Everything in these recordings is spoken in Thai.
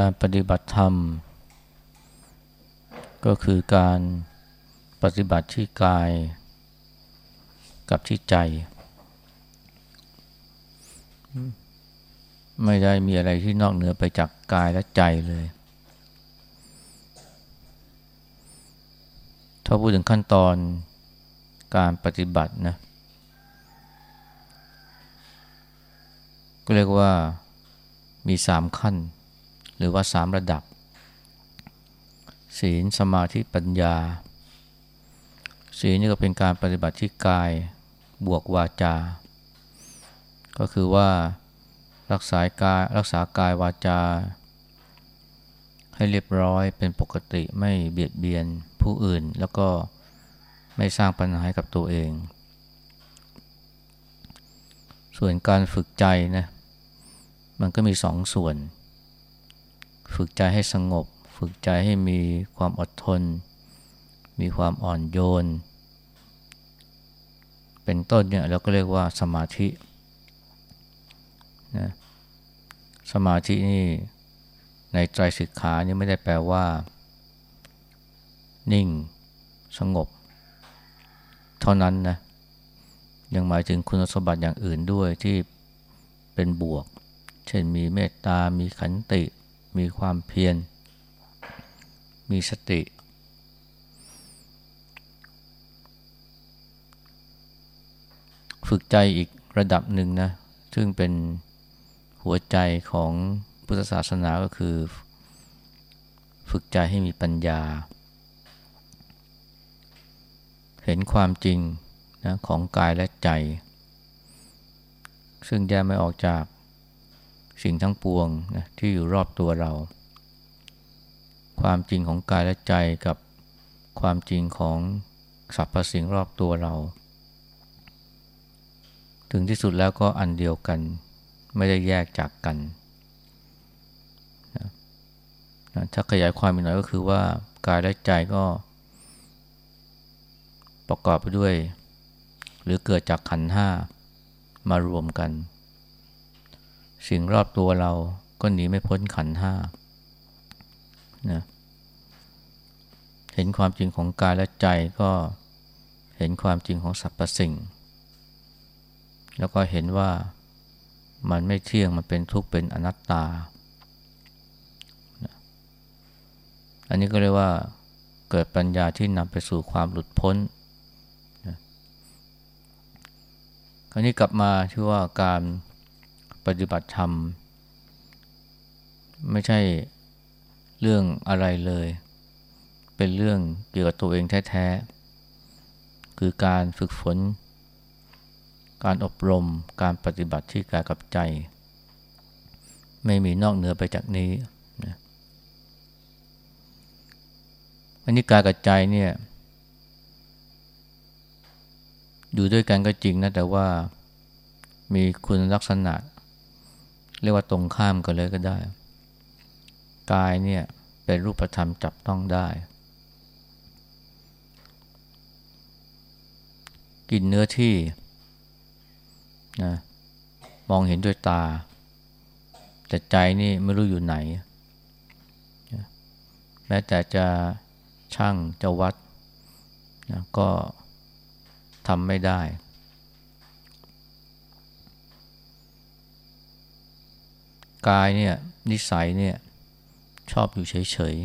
การปฏิบัติธรรม ก็คือการปฏิบัติที่กายกับที่ใจ ไม่ได้มีอะไรที่นอกเหนือไปจากกายและใจเลย ถ้าพูดถึงขั้นตอนการปฏิบัตินะก็เรียกว่ามีสามขั้น หรือว่าสามระดับ ศีลสมาธิปัญญา ศีลนี่ก็เป็นการปฏิบัติที่กายบวกวาจา ก็คือว่ารักษากายรักษากายวาจา ให้เรียบร้อยเป็นปกติไม่เบียดเบียนผู้อื่น แล้วก็ไม่สร้างปัญหาให้กับตัวเอง ส่วนการฝึกใจนะมันก็มีสองส่วน ฝึกใจให้สงบ ฝึกใจให้มีความอดทน มีความอ่อนโยน เป็นต้นเนี่ยเราก็เรียกว่าสมาธินะสมาธินี่ในใจสิกขานี่ไม่ได้แปลว่า นิ่ง สงบ เท่านั้นนะยังหมายถึงคุณสมบัติอย่างอื่นด้วยที่เป็นบวก เช่นมีเมตตา มีขันติ มีความเพียร มีสติ ฝึกใจอีกระดับหนึ่งนะ ซึ่งเป็นหัวใจของพุทธศาสนาก็คือ ฝึกใจให้มีปัญญา เห็นความจริงนะของกายและใจ ซึ่งแยกไม่ออกจาก สิ่งทั้งปวงนะที่อยู่รอบตัวเรา ความจริงของกายและใจกับความจริงของสรรพสิ่งรอบตัวเรา ถึงที่สุดแล้วก็อันเดียวกัน ไม่ได้แยกจากกันนะถ้าขยายความอีกหน่อยก็คือว่ากายและใจก็ ประกอบไปด้วย หรือเกิดจากขันห้ามารวมกัน สิ่งรอบตัวเราก็หนีไม่พ้นขันห้านะเห็นความจริงของกายและใจก็เห็นความจริงของสรรพสิ่ง แล้วก็เห็นว่ามันไม่เที่ยงมันเป็นทุกข์เป็นอนัตตา อันนี้ก็เรียกว่าเกิดปัญญาที่นำไปสู่ความหลุดพ้นคราวนี้กลับมาที่ว่าการ ปฏิบัติธรรม ไม่ใช่เรื่องอะไรเลย เป็นเรื่องเกี่ยวกับตัวเองแท้ๆ คือการฝึกฝน การอบรม การปฏิบัติที่กายกับใจ ไม่มีนอกเหนือไปจากนี้นะอันนี้กายกับใจเนี่ยอยู่ด้วยกันก็จริงนะแต่ว่ามีคุณลักษณะ เรียกว่าตรงข้ามกันเลยก็ได้ กายเนี่ยเป็นรูปธรรมจับต้องได้ กินเนื้อที่นะมองเห็นด้วยตา แต่ใจนี่ไม่รู้อยู่ไหน แม้แต่จะช่างจะวัดนะก็ทำไม่ได้ กายเนี่ยนิสัยเนี่ยชอบอยู่เฉย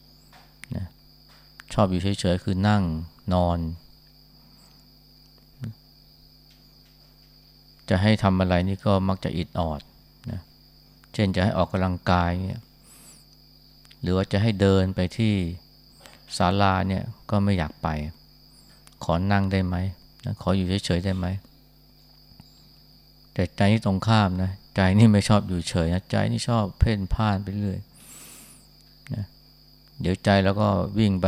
ๆนะชอบอยู่เฉยๆ คือนั่งนอน จะให้ทำอะไรนี่ก็มักจะอิดออดนะเช่นจะให้ออกกำลังกายเนี่ยหรือว่าจะให้เดินไปที่ศาลาเนี่ยก็ไม่อยากไป ขอนั่งได้ไหม ขออยู่เฉยๆได้ไหม แต่ใจนี่ตรงข้ามนะ ใจนี่ไม่ชอบอยู่เฉยนะใจนี่ชอบเพ่นพ่านไปเรื่อยนะเดี๋ยวใจแล้วก็วิ่งไป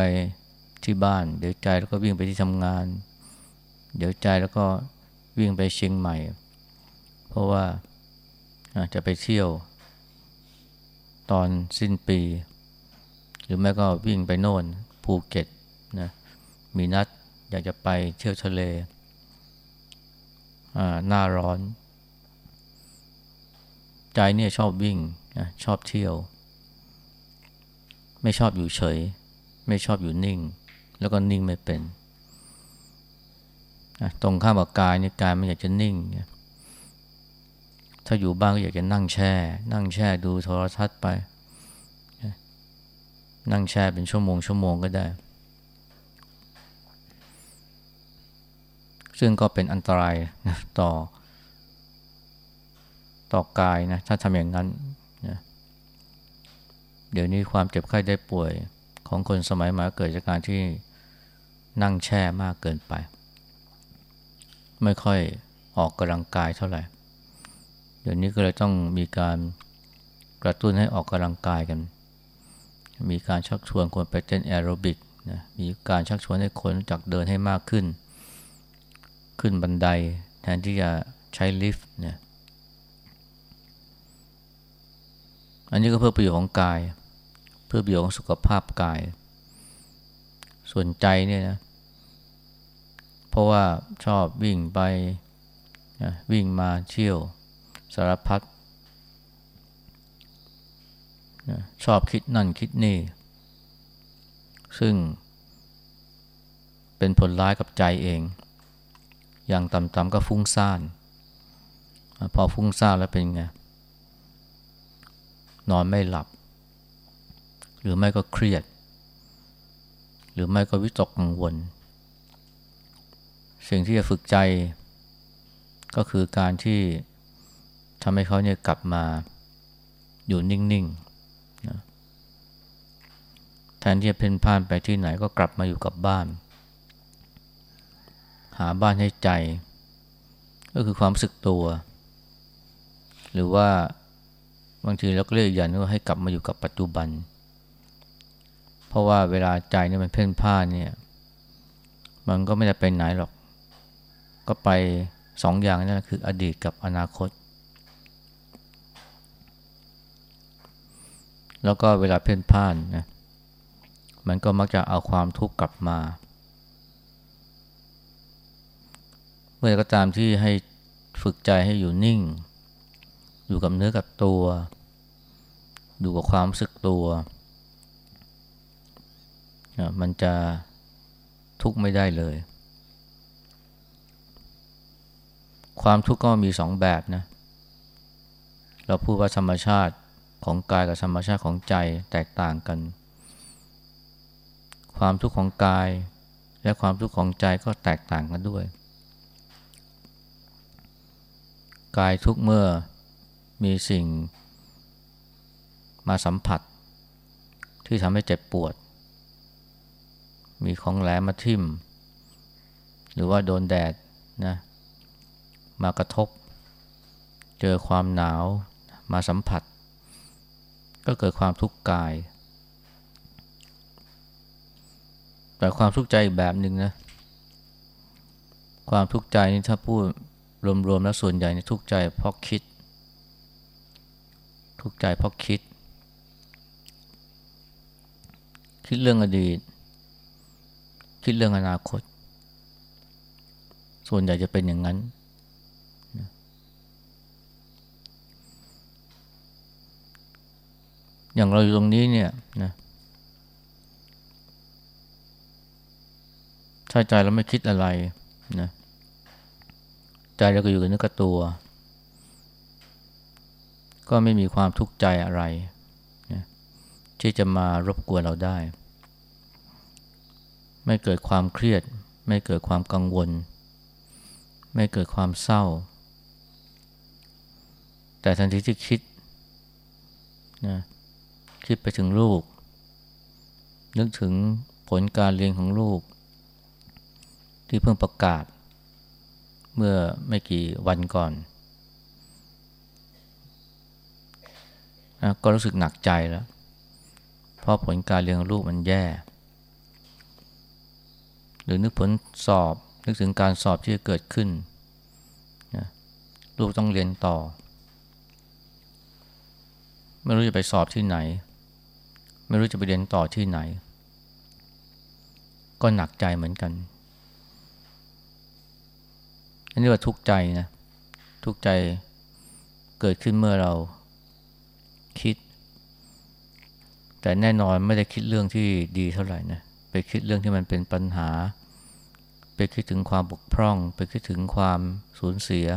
ที่บ้าน เดี๋ยวใจแล้วก็วิ่งไปที่ทำงาน เดี๋ยวใจแล้วก็วิ่งไปเชียงใหม่ เพราะว่าจะไปเที่ยว ตอนสิ้นปี หรือแม่ก็วิ่งไปโน่นภูเก็ตนะมีนัดอยากจะไปเที่ยวทะเลหน้าร้อน ใจเนี่ยชอบวิ่งนะชอบเที่ยว ไม่ชอบอยู่เฉย ไม่ชอบอยู่นิ่ง แล้วก็นิ่งไม่เป็นตรงข้ามกับกายเนี่ยกายมันอยากจะนิ่งถ้าอยู่บ้านก็อยากจะนั่งแช่ นั่งแช่ดูโทรทัศน์ไปนั่งแช่เป็นชั่วโมงชั่วโมงก็ได้ ซึ่งก็เป็นอันตรายนะต่อ ต่อกายนะถ้าทำอย่างนั้นนะเดี๋ยวนี้ความเจ็บไข้ได้ป่วยของคนสมัยใหม่เกิดจากการที่นั่งแช่มากเกินไป ไม่ค่อยออกกำลังกายเท่าไหร่ เดี๋ยวนี้ก็เลยต้องมีการกระตุ้นให้ออกกำลังกายกัน มีการชักชวนคนไปเต้นแอโรบิกนะมีการชักชวนให้คนจักเดินให้มากขึ้น ขึ้นบันไดแทนที่จะใช้ลิฟต์เนี่ย อันนี้ก็เพื่อประโยชน์ของกาย เพื่อประโยชน์ของสุขภาพกาย ส่วนใจเนี่ยนะ เพราะว่าชอบวิ่งไปวิ่งมาเที่ยวสารพัดชอบคิดนั่นคิดนี่ ซึ่งเป็นผลร้ายกับใจเอง อย่างต่ำๆก็ฟุ้งซ่าน พอฟุ้งซ่านแล้วเป็นไง นอนไม่หลับ หรือไม่ก็เครียด หรือไม่ก็วิตกกังวล สิ่งที่จะฝึกใจ ก็คือการที่ทำให้เขาเนี่ยกลับมาอยู่นิ่งๆนะแทนที่จะเพ่นพ่านไปที่ไหนก็กลับมาอยู่กับบ้าน หาบ้านให้ใจ ก็คือความสึกตัว หรือว่า บางทีเราก็เรียกอย่างนึงว่าให้กลับมาอยู่กับปัจจุบัน เพราะว่าเวลาใจเนี่ยมันเพ่นพ่านเนี่ย มันก็ไม่ได้ไปไหนหรอก ก็ไปสองอย่างนั่นคืออดีตกับอนาคต แล้วก็เวลาเพ่นพ่านนะมันก็มักจะเอาความทุกข์กลับมา เมื่อก็ตามที่ให้ฝึกใจให้อยู่นิ่ง อยู่กับเนื้อกับตัวดูกับความรู้สึกตัว มันจะทุกข์ไม่ได้เลย ความทุกข์ก็มีสองแบบนะ เราพูดว่าธรรมชาติของกายกับธรรมชาติของใจแตกต่างกัน ความทุกข์ของกายและความทุกข์ของใจก็แตกต่างกันด้วย กายทุกเมื่อ มีสิ่งมาสัมผัส ที่ทำให้เจ็บปวด มีของแหลมมาทิ่ม หรือว่าโดนแดดนะมากระทบ เจอความหนาวมาสัมผัส ก็เกิดความทุกข์กาย แต่ความทุกข์ใจอีกแบบหนึ่งนะ ความทุกข์ใจนี่ถ้าพูดรวมๆแล้วส่วนใหญ่ในทุกข์ใจเพราะคิด ทุกข์ใจเพราะคิด คิดเรื่องอดีต คิดเรื่องอนาคต ส่วนใหญ่จะเป็นอย่างนั้น อย่างเราอยู่ตรงนี้เนี่ยนะถ้าใจเราไม่คิดอะไรนะใจเราก็อยู่กับเนื้อกับตัว ก็ไม่มีความทุกข์ใจอะไรนะที่จะมารบกวนเราได้ ไม่เกิดความเครียด ไม่เกิดความกังวล ไม่เกิดความเศร้า แต่ทันทีที่คิดนะคิดไปถึงลูก นึกถึงผลการเรียนของลูก ที่เพิ่งประกาศ เมื่อไม่กี่วันก่อนนะ ก็รู้สึกหนักใจแล้ว เพราะผลการเรียนของลูกมันแย่ หรือนึกผลสอบ นึกถึงการสอบที่จะเกิดขึ้นนะลูกต้องเรียนต่อ ไม่รู้จะไปสอบที่ไหน ไม่รู้จะไปเรียนต่อที่ไหน ก็หนักใจเหมือนกันอันนี้ว่าทุกข์ใจนะ ทุกข์ใจเกิดขึ้นเมื่อเรา คิด แต่แน่นอนไม่ได้คิดเรื่องที่ดีเท่าไหร่นะไปคิดเรื่องที่มันเป็นปัญหา ไปคิดถึงความบกพร่อง ไปคิดถึงความสูญเสีย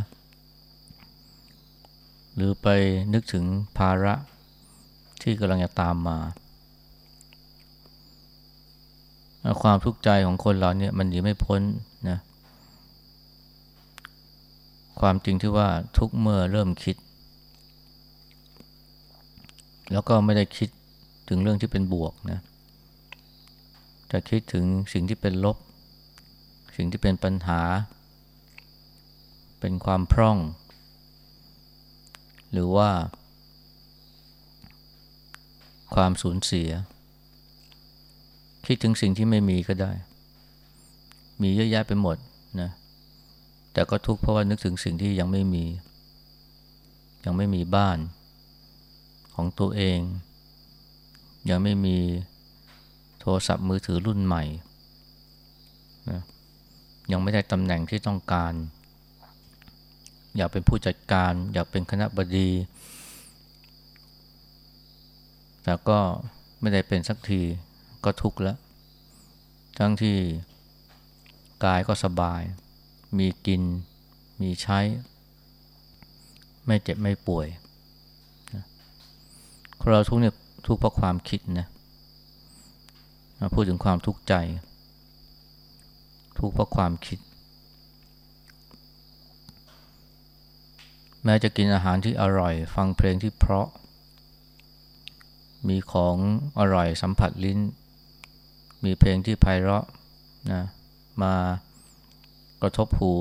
หรือไปนึกถึงภาระที่กำลังจะตามมา ความทุกข์ใจของคนเราเนี่ยมันหนีไม่พ้นนะความจริงที่ว่าทุกเมื่อเริ่มคิด แล้วก็ไม่ได้คิดถึงเรื่องที่เป็นบวกนะจะคิดถึงสิ่งที่เป็นลบ สิ่งที่เป็นปัญหา เป็นความพร่อง หรือว่า ความสูญเสีย คิดถึงสิ่งที่ไม่มีก็ได้ มีเยอะแยะไปหมดนะแต่ก็ทุกข์เพราะว่านึกถึงสิ่งที่ยังไม่มี ยังไม่มีบ้าน ของตัวเอง ยังไม่มีโทรศัพท์มือถือรุ่นใหม่นะยังไม่ได้ตำแหน่งที่ต้องการ อยากเป็นผู้จัดการ อยากเป็นคณะบดี แต่ก็ไม่ได้เป็นสักทีก็ทุกข์แล้ว ทั้งที่กายก็สบาย มีกิน มีใช้ ไม่เจ็บไม่ป่วย คนเราทุกเนี่ยทุกเพราะความคิดนะพูดถึงความทุกข์ใจ ทุกเพราะความคิด แม้จะกินอาหารที่อร่อย ฟังเพลงที่เพราะ มีของอร่อยสัมผัสลิ้น มีเพลงที่ไพเราะนะมากระทบหู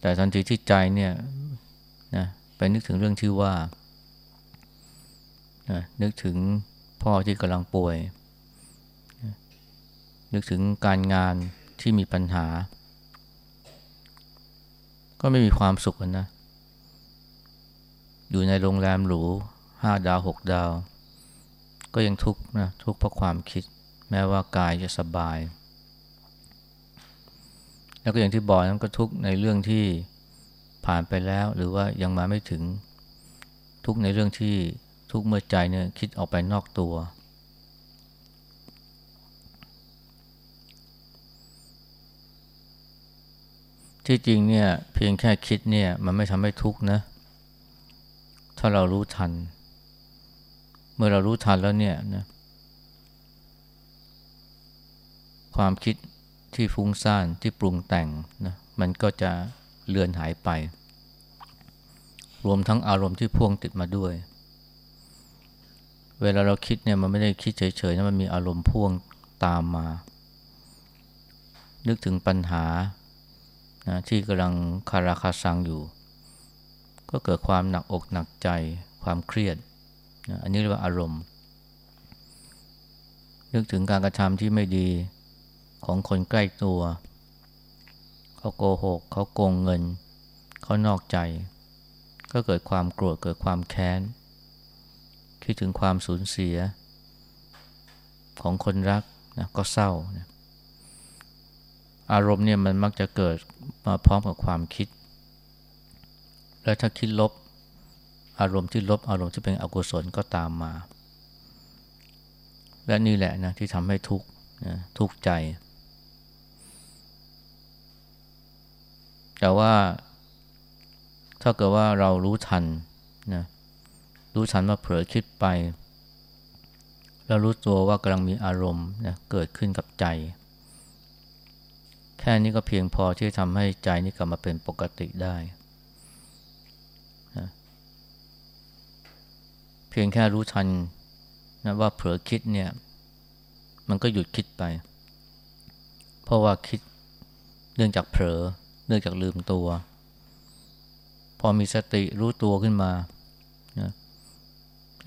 แต่ทันทีที่ใจเนี่ยนะไปนึกถึงเรื่องที่ว่า นึกถึงพ่อที่กำลังป่วย นึกถึงการงานที่มีปัญหา ก็ไม่มีความสุขนะ อยู่ในโรงแรมหรูห้าดาวหกดาว ก็ยังทุกข์นะทุกข์เพราะความคิด แม้ว่ากายจะสบาย แล้วก็อย่างที่บอกนั้นก็ทุกข์ในเรื่องที่ผ่านไปแล้วหรือว่ายังมาไม่ถึงทุกข์ในเรื่องที่ ทุกเมื่อใจเนี่ยคิดออกไปนอกตัว ที่จริงเนี่ยเพียงแค่คิดเนี่ยมันไม่ทำให้ทุกข์นะ ถ้าเรารู้ทัน เมื่อเรารู้ทันแล้วเนี่ยนะความคิดที่ฟุ้งซ่านที่ปรุงแต่งนะมันก็จะเลือนหายไป รวมทั้งอารมณ์ที่พ่วงติดมาด้วย เวลาเราคิดเนี่ยมันไม่ได้คิดเฉยๆนะมันมีอารมณ์พ่วงตามมา นึกถึงปัญหานะที่กำลังคาราคาซังอยู่ ก็เกิดความหนักอกหนักใจความเครียดนะอันนี้เรียกว่าอารมณ์ นึกถึงการกระทำที่ไม่ดีของคนใกล้ตัว เขาโกหก เขาโกงเงิน เขานอกใจ ก็เกิดความโกรธเกิดความแค้น คิดถึงความสูญเสียของคนรักนะก็เศร้านะอารมณ์เนี่ยมันมักจะเกิดมาพร้อมกับความคิด แล้วถ้าคิดลบ อารมณ์ที่ลบอารมณ์ที่เป็นอกุศลก็ตามมา และนี่แหละนะที่ทำให้ทุกข์นะทุกข์ใจ แต่ว่าถ้าเกิดว่าเรารู้ทันนะ รู้ทันว่าเผลอคิดไป แล้วรู้ตัวว่ากำลังมีอารมณ์นะเกิดขึ้นกับใจ แค่นี้ก็เพียงพอที่ทำให้ใจนี้กลับมาเป็นปกติได้นะเพียงแค่รู้ทันนะว่าเผลอคิดเนี่ย มันก็หยุดคิดไป เพราะว่าคิดเนื่องจากเผลอเนื่องจากลืมตัว พอมีสติรู้ตัวขึ้นมา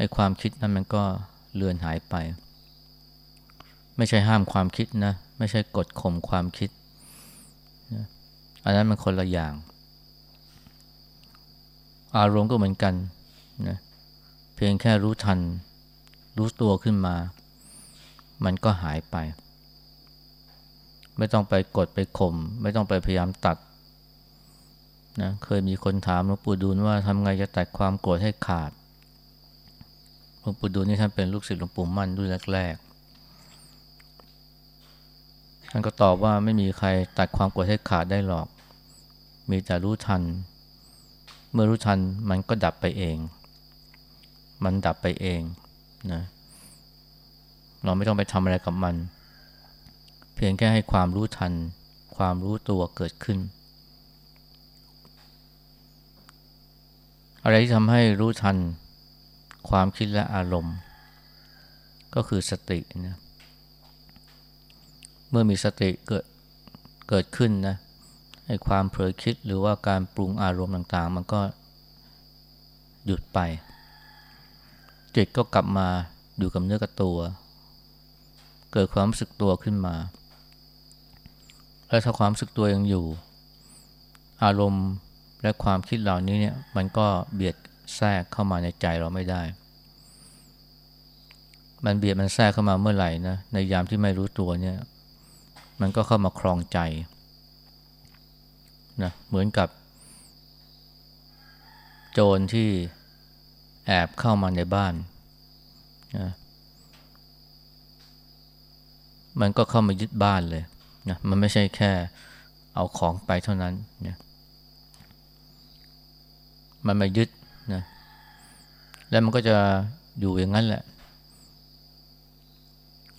ไอ้ความคิดนั้นมันก็เลือนหายไป ไม่ใช่ห้ามความคิดนะ ไม่ใช่กดข่มความคิดนะอันนั้นมันคนละอย่าง อารมณ์ก็เหมือนกันนะเพียงแค่รู้ทัน รู้ตัวขึ้นมา มันก็หายไป ไม่ต้องไปกดไปข่มไม่ต้องไปพยายามตัดนะเคยมีคนถามหลวงปู่ดูลว่าทำไงจะตัดความโกรธให้ขาด หลวงปู่ดูลนี่ท่านเป็นลูกศิษย์หลวงปู่มั่นรุ่นแรกๆ ท่านก็ตอบว่าไม่มีใครตัดความโกรธให้ขาดได้หรอก มีแต่รู้ทัน เมื่อรู้ทันมันก็ดับไปเอง มันดับไปเองนะเราไม่ต้องไปทำอะไรกับมัน เพียงแค่ให้ความรู้ทัน ความรู้ตัวเกิดขึ้น อะไรที่ทำให้รู้ทัน ความคิดและอารมณ์ ก็คือสตินะเมื่อมีสติเกิดเกิดขึ้นนะให้ความเผลอคิดหรือว่าการปรุงอารมณ์ต่างๆ มันก็หยุดไป จิตก็กลับมาอยู่กับเนื้อกับตัว เกิดความรู้สึกตัวขึ้นมา แล้วถ้าความรู้สึกตัวยังอยู่ อารมณ์และความคิดเหล่านี้เนี่ยมันก็เบียด แทรกเข้ามาในใจเราไม่ได้ มันเบียดมันแทรกเข้ามาเมื่อไหร่นะในยามที่ไม่รู้ตัวเนี่ย มันก็เข้ามาครองใจนะเหมือนกับ โจรที่แอบเข้ามาในบ้านนะมันก็เข้ามายึดบ้านเลยนะมันไม่ใช่แค่เอาของไปเท่านั้นนะมันมายึด นะแล้วมันก็จะอยู่อย่างนั้นแหละ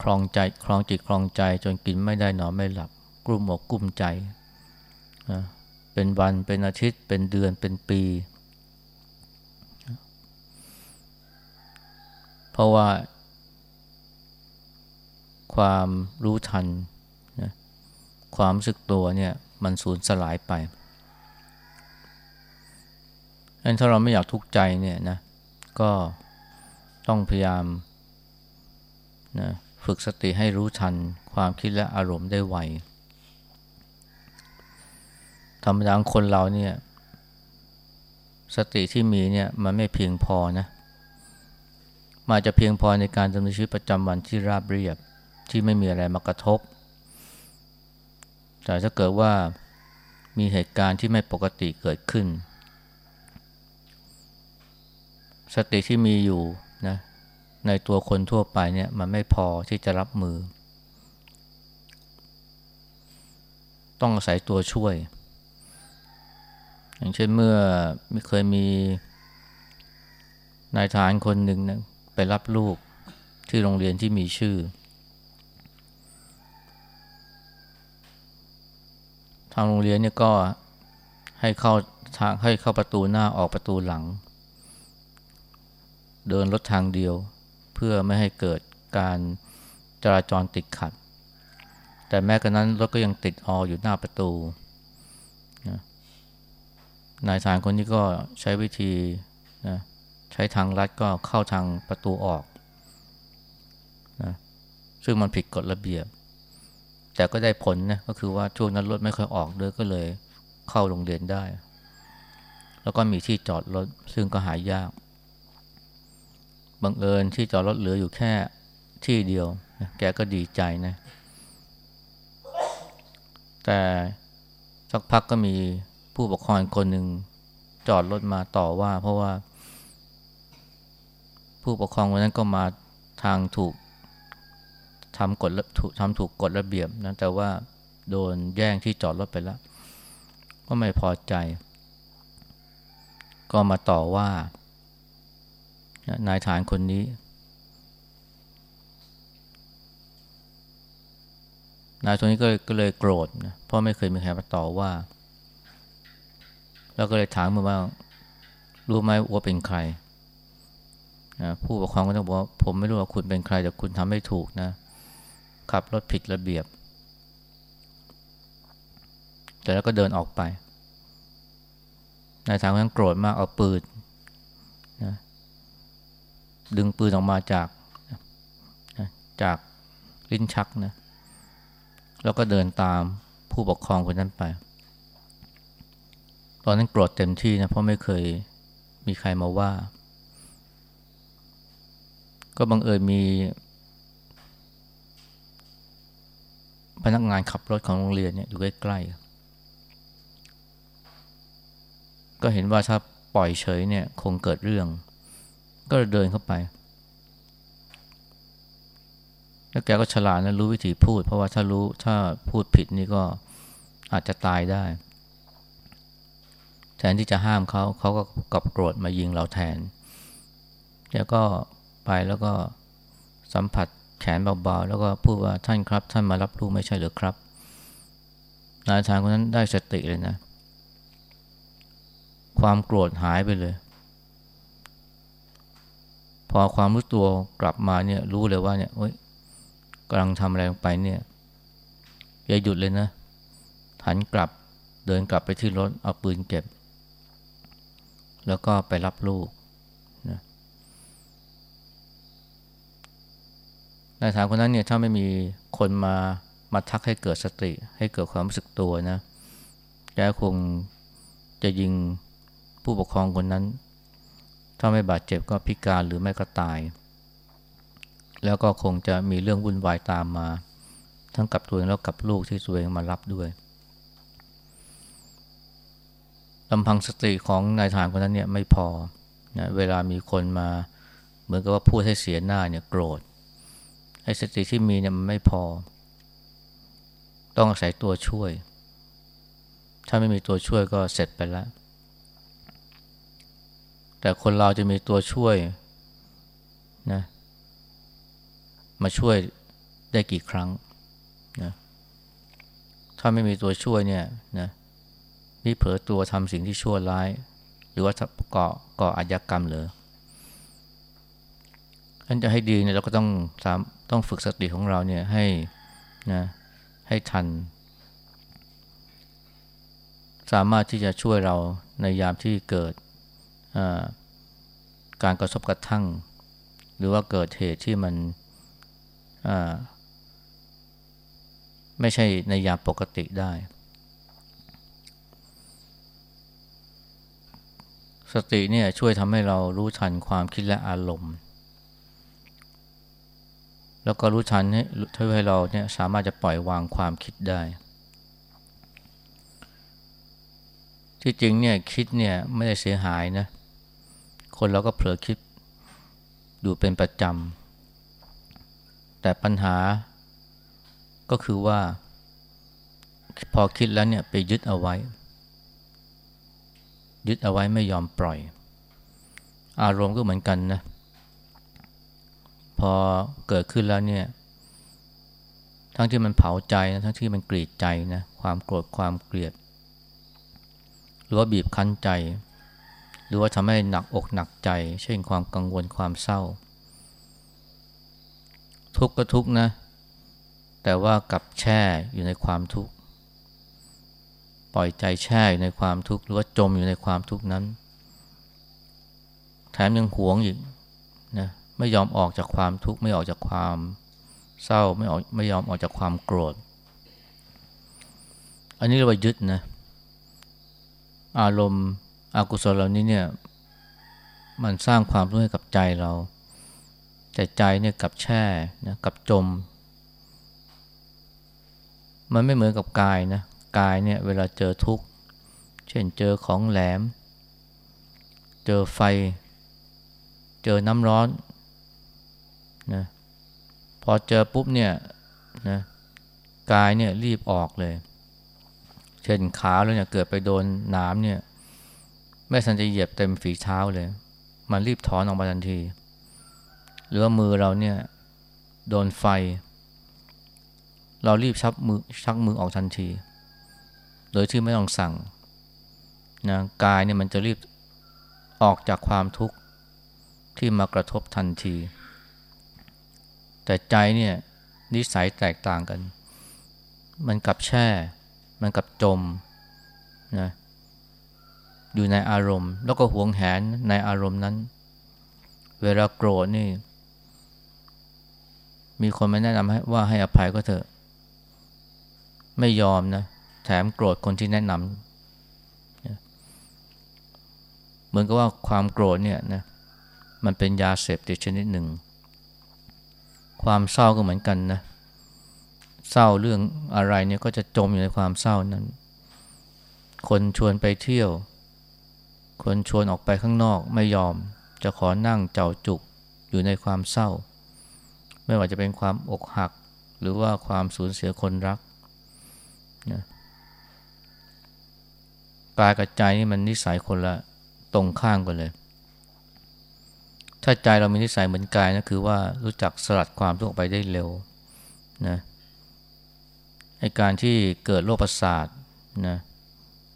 คลองใจคลองจิตคลองใจจนกินไม่ได้นอนไม่หลับ กลุ่มอกกลุ่มใจนะเป็นวันเป็นอาทิตย์ เป็นเดือนเป็นปี เพราะว่า ความรู้ทันนะความรู้สึกตัวเนี่ย มันสูญสลายไป ดังนั้นถ้าเราไม่อยากทุกข์ใจเนี่ยนะ ก็ต้องพยายามนะฝึกสติให้รู้ทันความคิดและอารมณ์ได้ไว ธรรมดาคนเราเนี่ย สติที่มีเนี่ยมันไม่เพียงพอนะมาจะเพียงพอในการดำเนินชีวิตประจำวันที่ราบเรียบที่ไม่มีอะไรมากระทบ แต่ถ้าเกิดว่ามีเหตุการณ์ที่ไม่ปกติเกิดขึ้น สติที่มีอยู่นะในตัวคนทั่วไปเนี่ยมันไม่พอที่จะรับมือ ต้องอาศัยตัวช่วย อย่างเช่นเมื่อไม่เคยมีนายทหารคนหนึ่งนะไปรับลูกที่โรงเรียนที่มีชื่อทางโรงเรียนเนี่ยก็ให้เข้าทางให้เข้าประตูหน้าออกประตูหลัง เดินรถทางเดียว เพื่อไม่ให้เกิดการจราจรติดขัด แต่แม้กระนั้นรถก็ยังติดอออยู่หน้าประตูนะนายทหารคนนี้ก็ใช้วิธีนะใช้ทางลัดก็เข้าทางประตูออกนะซึ่งมันผิดกฎระเบียบ แต่ก็ได้ผลนะก็คือว่าช่วงนั้นรถไม่ค่อยออกเลยก็เลยเข้าโรงเรียนได้ แล้วก็มีที่จอดรถซึ่งก็หายาก บังเอิญที่จอดรถเหลืออยู่แค่ที่เดียว แกก็ดีใจนะ แต่สักพักก็มีผู้ปกครองคนหนึ่งจอดรถมาต่อว่า เพราะว่า ผู้ปกครองคนนั้นก็มาทางถูกทำกฎทำถูกกฎระเบียบนะแต่ว่าโดนแย่งที่จอดรถไปแล้ว ก็ไม่พอใจ ก็มาต่อว่า นายฐานคนนี้ นายตัวนี้ก็ก็เลยโกรธนะเพราะไม่เคยมีใครมาต่อว่า แล้วก็เลยถามมาว่า รู้ไหมว่าเป็นใครนะผู้ปกครองก็ต้องบอกว่าผมไม่รู้ว่าคุณเป็นใคร แต่คุณทำไม่ถูกนะ ขับรถผิดระเบียบ แต่แล้วก็เดินออกไปนายทางนั้นโกรธมากเอาปืน ดึงปืนออกมาจากจากลิ้นชักนะ แล้วก็เดินตามผู้ปกครองคนนั้นไป ตอนนั้นโกรธเต็มที่นะ เพราะไม่เคยมีใครมาว่า ก็บังเอิญมี พนักงานขับรถของโรงเรียนเนี่ยอยู่ใกล้ๆ ก็เห็นว่าถ้าปล่อยเฉยเนี่ยคงเกิดเรื่อง ก็เดินเข้าไป แล้วแกก็ฉลาดนะรู้วิธีพูด เพราะว่าถ้ารู้ถ้าพูดผิดนี่ก็อาจจะตายได้ แทนที่จะห้ามเขาเขาก็กลับโกรธมายิงเราแทน แล้วก็ไปแล้วก็สัมผัสแขนเบาๆ แล้วก็พูดว่าท่านครับ ท่านมารับรู้ไม่ใช่หรือครับนายทางคนนั้นได้สติเลยนะ ความโกรธหายไปเลย พอความรู้ตัวกลับมาเนี่ยรู้เลยว่าเนี่ยโอ๊ยกำลังทำอะไรลงไปเนี่ยอย่าหยุดเลยนะ หันกลับเดินกลับไปที่รถเอาปืนเก็บ แล้วก็ไปรับลูกนะนายทหางคนนั้นเนี่ยถ้าไม่มีคนมามาทักให้เกิดสติ ให้เกิดความรู้สึกตัวนะแกคงจะยิงผู้ปกครองคนนั้น ถ้าไม่บาดเจ็บก็พิการหรือไม่ก็ตาย แล้วก็คงจะมีเรื่องวุ่นวายตามมา ทั้งกับตัวเองแล้วกับลูกที่ตัวเองมารับด้วยลำพังสติของนายทหารคนนั้นเนี่ยไม่พอนะเวลามีคนมาเหมือนกับว่าพูดให้เสียหน้าเนี่ยโกรธไอ้สติที่มีเนี่ยมันไม่พอ ต้องอาศัยตัวช่วย ถ้าไม่มีตัวช่วยก็เสร็จไปแล้ว แต่คนเราจะมีตัวช่วยนะมาช่วยได้กี่ครั้งนะถ้าไม่มีตัวช่วยเนี่ยนะนี่เผลอตัวทำสิ่งที่ชั่วร้าย หรือว่าก่อก่ออาญากรรมเลยอันจะให้ดีเนี่ยเราก็ต้องต้องฝึกสติของเราเนี่ยให้นะให้ทัน สามารถที่จะช่วยเราในยามที่เกิด การกระทบกระทั่ง หรือว่าเกิดเหตุที่มันไม่ใช่ในยามปกติได้ สติเนี่ยช่วยทำให้เรารู้ทันความคิดและอารมณ์ แล้วก็รู้ทันให้ทำให้เราเนี่ยสามารถจะปล่อยวางความคิดได้ ที่จริงเนี่ยคิดเนี่ยไม่ได้เสียหายนะ คนเราก็เผลอคิดอยู่เป็นประจำ แต่ปัญหาก็คือว่า พอคิดแล้วเนี่ยไปยึดเอาไว้ ยึดเอาไว้ไม่ยอมปล่อย อารมณ์ก็เหมือนกันนะ พอเกิดขึ้นแล้วเนี่ย ทั้งที่มันเผาใจนะทั้งที่มันกรีดใจนะ ความโกรธความเกลียด หรือว่าบีบคั้นใจ รือว่าทำให้หนักอกหนักใจ เช่นความกังวลความเศร้า ทุกข์ก็ทุกข์นะ แต่ว่ากับแช่อยู่ในความทุกข์ปล่อยใจแช่อยู่ในความทุกข์หรือว่าจมอยู่ในความทุกข์นั้น แถมยังหวงอีกนะไม่ยอมออกจากความทุกข์ไม่ออกจากความเศร้าไม่ออกไม่ยอมออกจากความโกรธ อันนี้เราไปยึดนะ อารมณ์ อากุศลเหล่านี้เนี่ยมันสร้างความรู้ให้กับใจเรา แต่ใจเนี่ยกับแช่นะกับจม มันไม่เหมือนกับกายนะกายเนี่ยเวลาเจอทุกข์ เช่นเจอของแหลม เจอไฟ เจอน้ำร้อนนะพอเจอปุ๊บเนี่ยนะกายเนี่ยรีบออกเลย เช่นขาแล้วเนี่ยเกิดไปโดนน้ำเนี่ย ไม่ทันจะเหยียบเต็มฝีเท้าเลย มันรีบถอนออกมาทันที หรือว่ามือเราเนี่ยโดนไฟ เรารีบชักมือชักมือออกทันที โดยที่ไม่ต้องสั่งนะกายเนี่ยมันจะรีบออกจากความทุกข์ที่มากระทบทันที แต่ใจเนี่ยนิสัยแตกต่างกัน มันกับแช่ มันกับจมนะ อยู่ในอารมณ์ แล้วก็หวงแหนในอารมณ์นั้น เวลาโกรธนี่ มีคนมาแนะนำให้ว่าให้อภัยก็เถอะ ไม่ยอมนะ แถมโกรธคนที่แนะนำเหมือนกับว่าความโกรธเนี่ยนะมันเป็นยาเสพติดชนิดหนึ่ง ความเศร้าก็เหมือนกันนะ เศร้าเรื่องอะไรเนี่ยก็จะจมอยู่ในความเศร้านั้น คนชวนไปเที่ยว คนชวนออกไปข้างนอกไม่ยอม จะขอนั่งเจ้าจุกอยู่ในความเศร้า ไม่ว่าจะเป็นความอกหัก หรือว่าความสูญเสียคนรักนะกายกับใจนี่มันนิสัยคนละตรงข้ามกันเลย ถ้าใจเรามีนิสัยเหมือนกายนะคือว่ารู้จักสลัดความทุกข์ไปได้เร็วนะไอการที่เกิดโรคประสาทนะ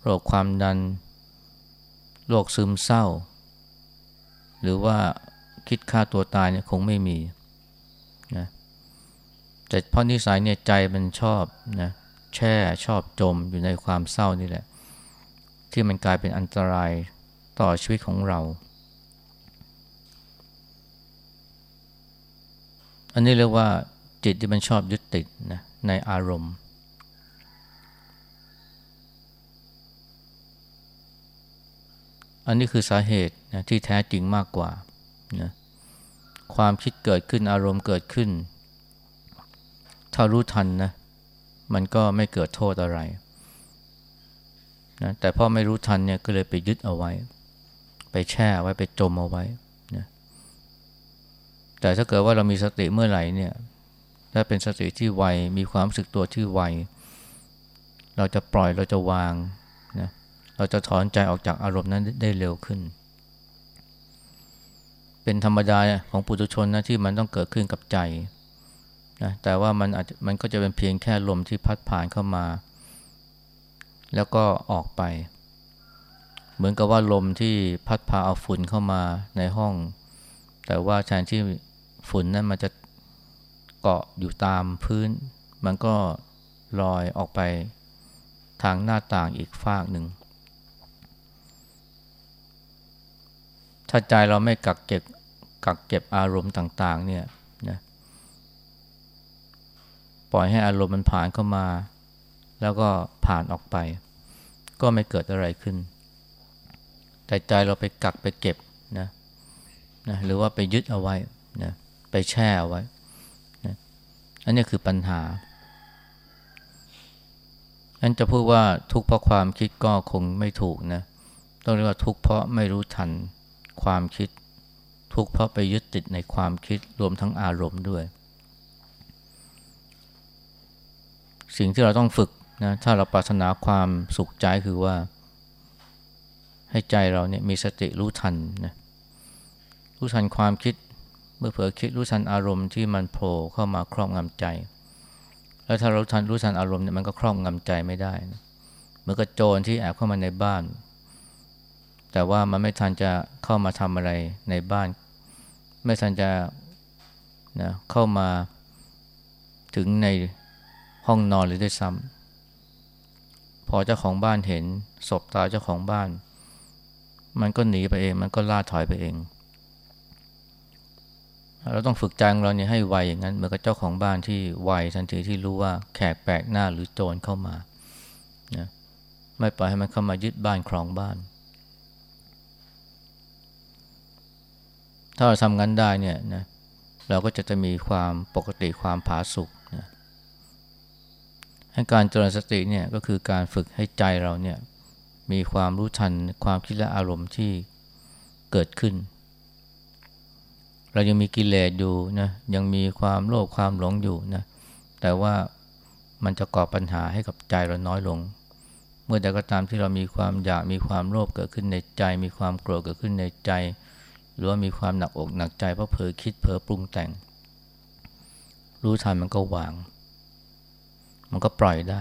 โรคความดัน โรคซึมเศร้า หรือว่าคิดฆ่าตัวตายเนี่ยคงไม่มีนะแต่เพราะนิสัยเนี่ยใจมันชอบนะแช่ชอบจมอยู่ในความเศร้านี่แหละ ที่มันกลายเป็นอันตรายต่อชีวิตของเรา อันนี้เรียกว่าจิตที่มันชอบยึดติดนะในอารมณ์ อันนี้คือสาเหตุนะที่แท้จริงมากกว่านะความคิดเกิดขึ้นอารมณ์เกิดขึ้น ถ้ารู้ทันนะมันก็ไม่เกิดโทษอะไรนะแต่พอไม่รู้ทันเนี่ยก็เลยไปยึดเอาไว้ ไปแช่ไว้ไปจมเอาไว้นะแต่ถ้าเกิดว่าเรามีสติเมื่อไหร่เนี่ย ถ้าเป็นสติที่ไวมีความรู้สึกตัวที่ไวเราจะปล่อยเราจะวาง เราจะถอนใจออกจากอารมณ์นั้นได้เร็วขึ้น เป็นธรรมดาของปุถุชนนะที่มันต้องเกิดขึ้นกับใจนะแต่ว่ามันอาจมันก็จะเป็นเพียงแค่ลมที่พัดผ่านเข้ามา แล้วก็ออกไป เหมือนกับว่าลมที่พัดพาเอาฝุ่นเข้ามาในห้อง แต่ว่าแทนที่ฝุ่นนั้นมันจะเกาะอยู่ตามพื้น มันก็ลอยออกไปทางหน้าต่างอีกฝากหนึ่ง ถ้าใจเราไม่กักเก็บกักเก็บอารมณ์ต่าง ๆ เนี่ยนะปล่อยให้อารมณ์มันผ่านเข้ามา แล้วก็ผ่านออกไป ก็ไม่เกิดอะไรขึ้น แต่ใจเราไปกักไปเก็บนะนะหรือว่าไปยึดเอาไว้นะไปแช่เอาไว้นะอันนี้คือปัญหาอันจะพูดว่าทุกข์เพราะความคิดก็คงไม่ถูกนะต้องเรียกว่าทุกข์เพราะไม่รู้ทัน ความคิด ทุกข์เพราะไปยึดติดในความคิดรวมทั้งอารมณ์ด้วย สิ่งที่เราต้องฝึกนะถ้าเราปรารถนาความสุขใจคือว่า ให้ใจเราเนี่ยมีสติรู้ทันนะรู้ทันความคิดเมื่อเผลอคิดรู้ทันอารมณ์ที่มันโผล่เข้ามาครอบงำใจ แล้วถ้าเราทันรู้ทันอารมณ์เนี่ยมันก็ครอบงำใจไม่ได้นะเหมือนกับโจรที่แอบเข้ามาในบ้าน แต่ว่ามันไม่ทันจะเข้ามาทำอะไรในบ้าน ไม่ทันจะนะเข้ามาถึงในห้องนอนเลยด้วยซ้ำพอเจ้าของบ้านเห็นศพตาเจ้าของบ้าน มันก็หนีไปเอง มันก็ล่าถอยไปเอง เราต้องฝึกใจของเราเนี่ยให้ไวอย่างนั้นเหมือนกับเจ้าของบ้านที่ไวทันทีที่รู้ว่าแขกแปลกหน้าหรือโจรเข้ามานะไม่ปล่อยให้มันเข้ามายึดบ้านครองบ้าน ถ้าเราทำงั้นได้เนี่ยนะเราก็จะจะมีความปกติความผาสุกการเจริญสติเนี่ยก็คือการฝึกให้ใจเราเนี่ยมีความรู้ทันความคิดและอารมณ์ที่เกิดขึ้น เรายังมีกิเลสอยู่นะยังมีความโลภความหลงอยู่นะแต่ว่ามันจะก่อปัญหาให้กับใจเราน้อยลง เมื่อใดก็ตามที่เรามีความอยากมีความโลภเกิดขึ้นในใจ มีความโกรธเกิดขึ้นในใจ หรือว่ามีความหนักอกหนักใจเพราะเผลอคิดเผลอปรุงแต่ง รู้ทันมันก็วาง มันก็ปล่อยได้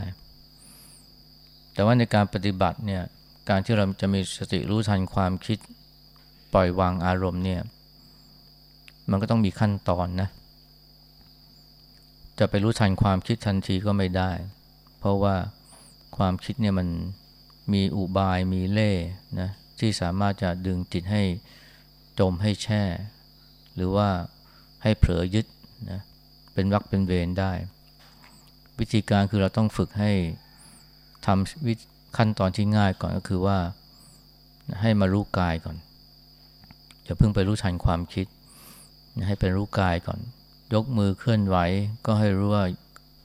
แต่ว่าในการปฏิบัติเนี่ยการที่เราจะมีสติรู้ทันความคิดปล่อยวางอารมณ์เนี่ย มันก็ต้องมีขั้นตอนนะ จะไปรู้ทันความคิดทันทีก็ไม่ได้ เพราะว่าความคิดเนี่ยมันมีอุบายมีเล่นะที่สามารถจะดึงจิตให้ จมให้แช่ หรือว่าให้เผลอยึดนะเป็นวักเป็นเวรได้ วิธีการคือเราต้องฝึกให้ทำขั้นตอนที่ง่ายก่อนก็คือว่าให้มารู้กายก่อนอย่าเพิ่งไปรู้ทันความคิด ให้เป็นรู้กายก่อน ยกมือเคลื่อนไหว ก็ให้รู้ว่า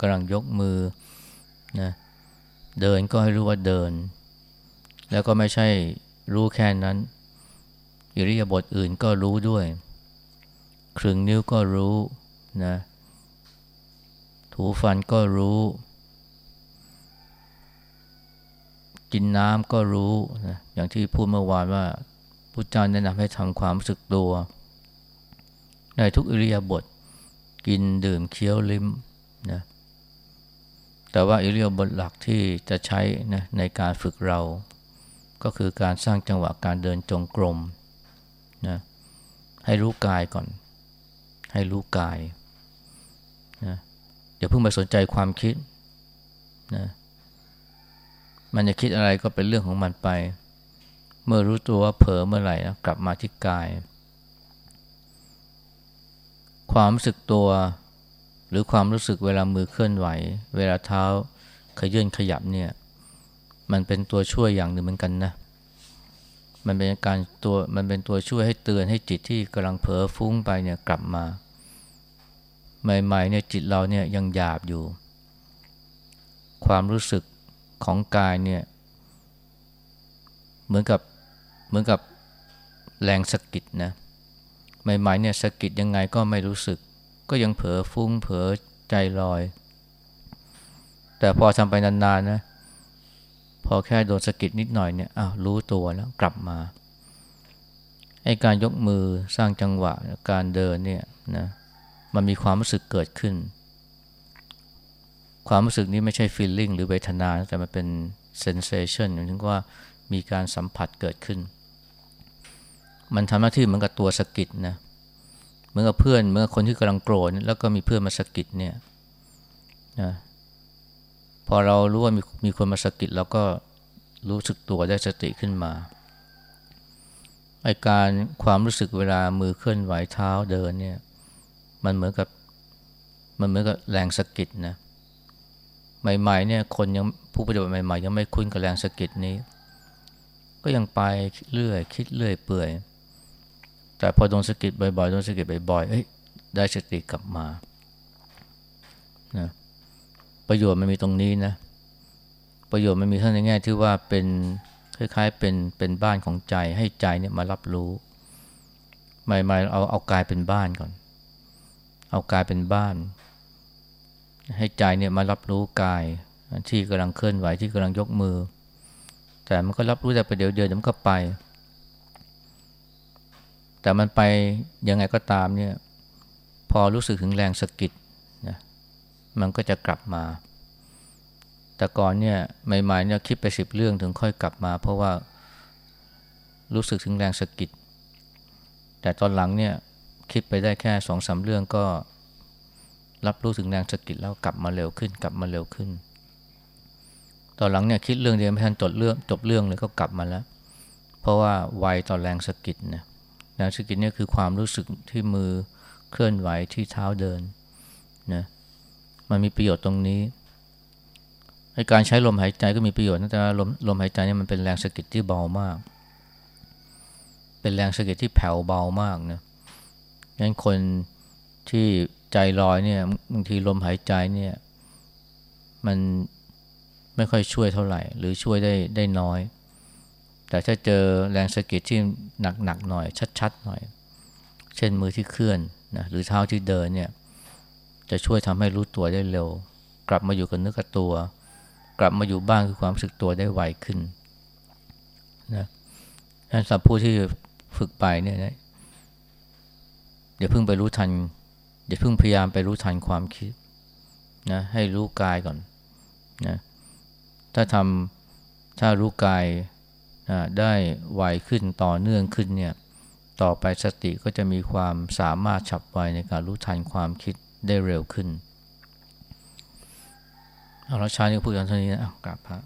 กำลังยกมือนะเดินก็ให้รู้ว่าเดิน แล้วก็ไม่ใช่รู้แค่นั้น อิริยาบถอื่นก็รู้ด้วยครึ่งนิ้วก็รู้นะถูฟันก็รู้ กินน้ำก็รู้นะอย่างที่พูดเมื่อวานว่าพุทธเจ้าแนะนำให้ทำความรู้สึกตัว ในทุกอิริยาบถกินดื่มเคี้ยวลิ้มนะแต่ว่าอิริยาบถหลักที่จะใช้นะในการฝึกเรา ก็คือการสร้างจังหวะการเดินจงกรม นะให้รู้กายก่อน ให้รู้กายนะอย่าเพิ่งไปสนใจความคิดนะมันจะคิดอะไรก็เป็นเรื่องของมันไป เมื่อรู้ตัวว่าเผลอเมื่อไหร่นะกลับมาที่กาย ความรู้สึกตัว หรือความรู้สึกเวลามือเคลื่อนไหว เวลาเท้าขยื่นขยับเนี่ย มันเป็นตัวช่วยอย่างหนึ่งเหมือนกันนะ มันเป็นการตัวมันเป็นตัวช่วยให้เตือนให้จิตที่กำลังเผลอฟุ้งไปเนี่ยกลับมา ใหม่ๆเนี่ยจิตเราเนี่ยยังหยาบอยู่ ความรู้สึกของกายเนี่ยเหมือนกับเหมือนกับแรงสะกิดนะใหม่ๆเนี่ยสะกิดยังไงก็ไม่รู้สึก ก็ยังเผลอฟุ้งเผลอใจลอย แต่พอทำไปนานๆนะ อแค่โดนสะกิดนิดหน่อยเนี่ยอ้าวรู้ตัวแล้วกลับมาไอการยกมือสร้างจังหวะการเดินเนี่ยนะมันมีความรู้สึกเกิดขึ้น ความรู้สึกนี้ไม่ใช่ feeling หรือเวทนา แต่มันเป็น sensation หมายถึงว่ามีการสัมผัสเกิดขึ้น มันทำหน้าที่เหมือนกับตัวสะกิดนะเหมือนกับเพื่อนเหมื่อคนที่กำลังโกรธแล้วก็มีเพื่อนมาสะกิดเนี่ยนะ พอเรารู้ว่ามีมีคนมาสะกิดเราก็รู้สึกตัวได้สติขึ้นมาไอการความรู้สึกเวลามือเคลื่อนไหวเท้าเดินเนี่ย มันเหมือนกับมันเหมือนกับแรงสะกิดนะใหม่ๆเนี่ยคนยังผู้ปฏิบัติใหม่ๆ ยังไม่คุ้นกับแรงสะกิดนี้ ก็ยังไปเรื่อย คิดเรื่อยเปื่อย แต่พอโดนสะกิดบ่อยๆโดนสะกิดบ่อยๆเอ้ยได้สติกลับมานะ ประโยชน์มันมีตรงนี้นะ ประโยชน์มันมีท่านในแง่ที่ว่าเป็นคล้ายๆเป็นเป็นบ้านของใจให้ใจเนี่ยมารับรู้ ใหม่ๆเอาเอากายเป็นบ้านก่อน เอากายเป็นบ้าน ให้ใจเนี่ยมารับรู้กายที่กำลังเคลื่อนไหวที่กำลังยกมือ แต่มันก็รับรู้แต่ไปเดี๋ยวเดียวมันก็ไป แต่มันไปยังไงก็ตามเนี่ยพอรู้สึกถึงแรงสะกิด มันก็จะกลับมา แต่ก่อนเนี่ยใหม่ๆเนี่ยคิดไปสิบเรื่องถึงค่อยกลับมา เพราะว่ารู้สึกถึงแรงสะกิด แต่ตอนหลังเนี่ยคิดไปได้แค่สองสาเรื่องก็รับรู้ถึงแรงสะกิดแล้วกลับมาเร็วขึ้น กลับมาเร็วขึ้น ตอนหลังเนี่ยคิดเรื่องเดียวไม่ทันจบเรื่องจบเรื่องเลยก็กลับมาแล้ว เพราะว่าไวต่อแรงสะกิดเนี่ยนะกินเนี่ยคือความรู้สึกที่มือเคลื่อนไหวที่เท้าเดินนะ มันมีประโยชน์ตรงนี้ไอการใช้ลมหายใจก็มีประโยชน์นะแต่ลมลมหายใจเนี่ยมันเป็นแรงสะกิดที่เบามาก เป็นแรงสะกิดที่แผ่วเบามากนะงั้นคนที่ใจลอยเนี่ยบางทีลมหายใจเนี่ยมันไม่ค่อยช่วยเท่าไหร่ หรือช่วยได้ได้น้อย แต่ถ้าเจอแรงสะกิดที่หนักๆหน่อย ชัดๆหน่อย เช่นมือที่เคลื่อนนะหรือเท้าที่เดินเนี่ย จะช่วยทำให้รู้ตัวได้เร็ว กลับมาอยู่กับเนื้อกับตัว กลับมาอยู่บ้านคือความรู้สึกตัวได้ไวขึ้นนะสำหรับผู้ที่ฝึกไปเนี่ยนะอย่าเพิ่งไปรู้ทันอย่าเพิ่งพยายามไปรู้ทันความคิดนะให้รู้กายก่อนนะถ้าทำถ้ารู้กายได้ไวขึ้นต่อเนื่องขึ้นเนี่ยต่อไปสติก็จะมีความสามารถฉับไวในการรู้ทันความคิด ได้เร็วขึ้น เอาละชานี้พูดกันเท่านี้นะกราบพระ